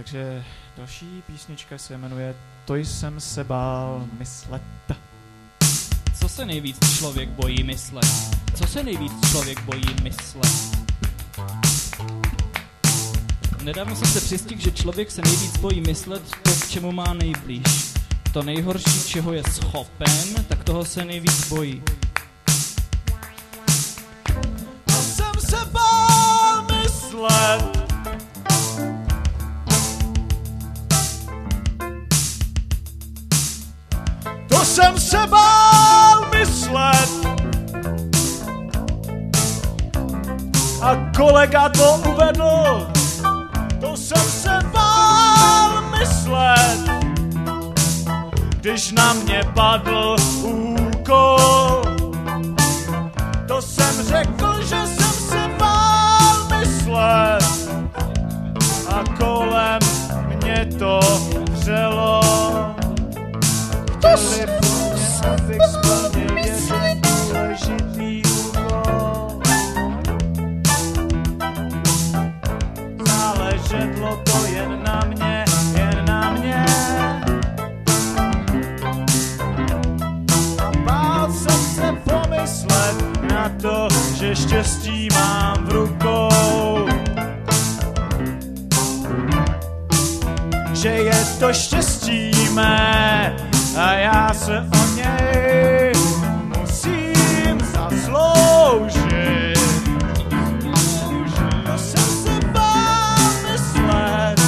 Takže další písnička se jmenuje To jsem se bál myslet. Co se nejvíc člověk bojí myslet? Co se nejvíc člověk bojí myslet? Nedávno jsem se přistihl, že člověk se nejvíc bojí myslet to, k čemu má nejblíž. To nejhorší, čeho je schopen, tak toho se nejvíc bojí. To jsem se bál myslet. A kolega to uvedl. To jsem se bál myslet. Když na mě padl úkol. To jsem řekl, že jsem se bál myslet a kolem mě to vřelo. Záleželo to jen na mě, jen na mě. A pomyslet na to, že štěstí mám v rukou. Že je to štěstí mé a já se o něj musím zasloužit. To jsem se bál myslet,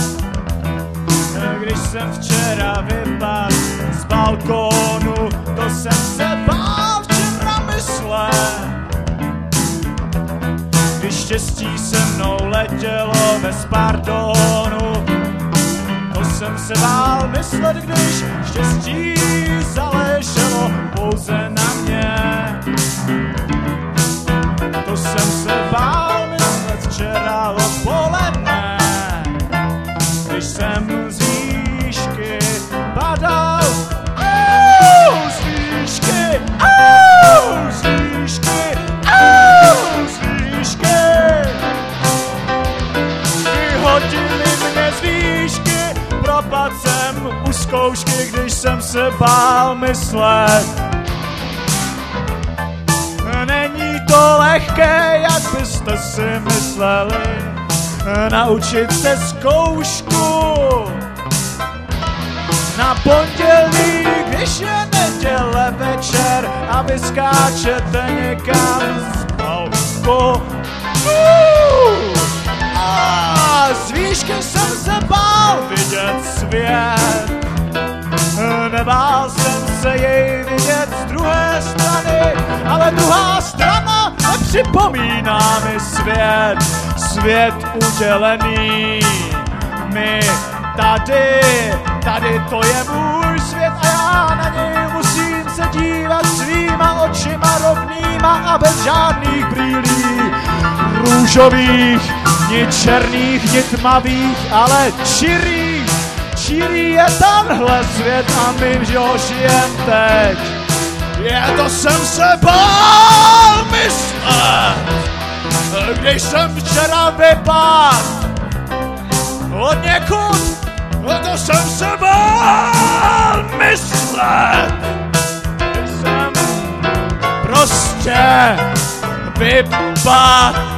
když jsem včera vypadl z balkónu, to jsem se bál včera myslet. Když štěstí se mnou letělo bez pardonu, jsem se bál myslet, když štěstí záleželo pouze na mě. To jsem se bál myslet včera odpoledne, když jsem z výšky padal. Au, z výšky, au, z výšky, au, z výšky. Výšky, propad jsem u zkoušky, když jsem se bál myslet. Není to lehké, jak byste si mysleli, naučit se zkoušku. Na pondělí, když je neděle večer a vy skáčete někam z balkonu. Svět. Nebál jsem se jej vidět z druhé strany, ale druhá strana nepřipomíná mi svět. Svět udělený mi tady, tady to je můj svět a já na něj musím se dívat svýma očima rovnýma a bez žádných brýlí růžových, ni černých, ni tmavých, ale čirých. Čirý je tenhle svět a my že ho žijem teď. Je to jsem se bál myslet, když jsem včera vypadl od někud, no to jsem se bál myslet. Jsem prostě vypadl.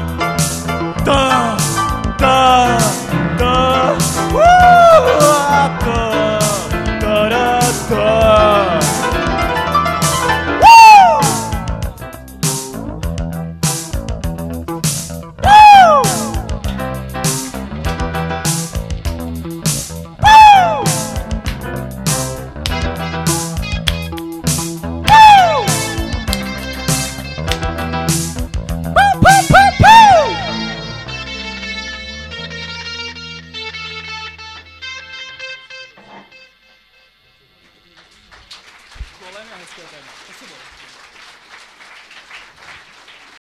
Kolem